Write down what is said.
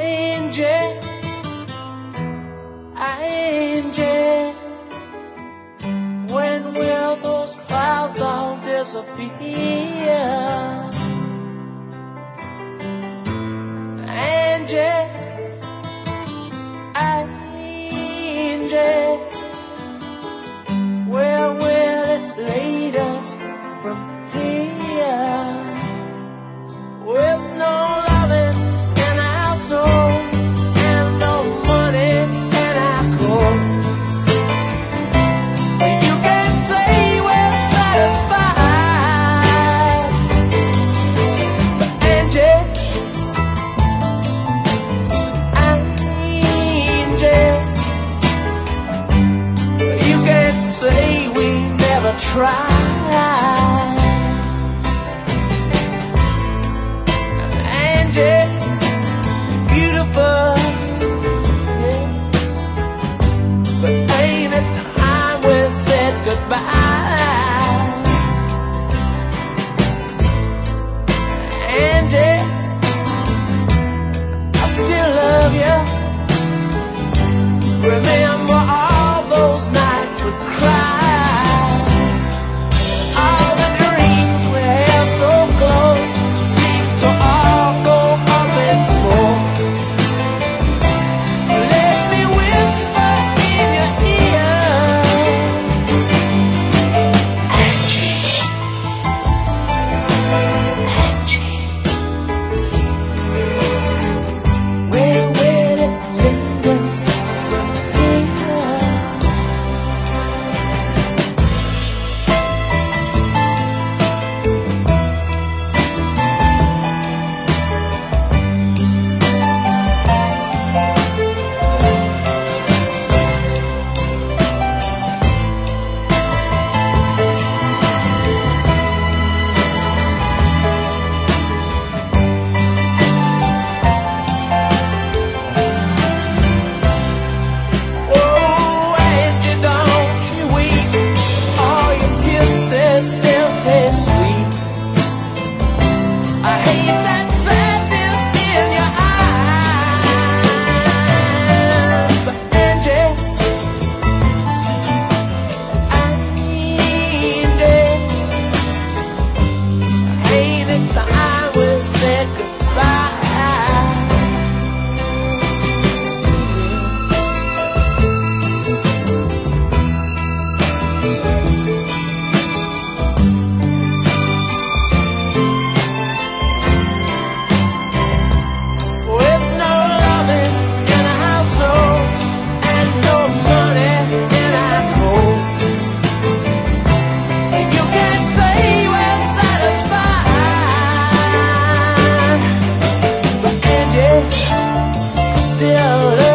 angel, angel. When will those clouds all disappear? never tried. An angel. out.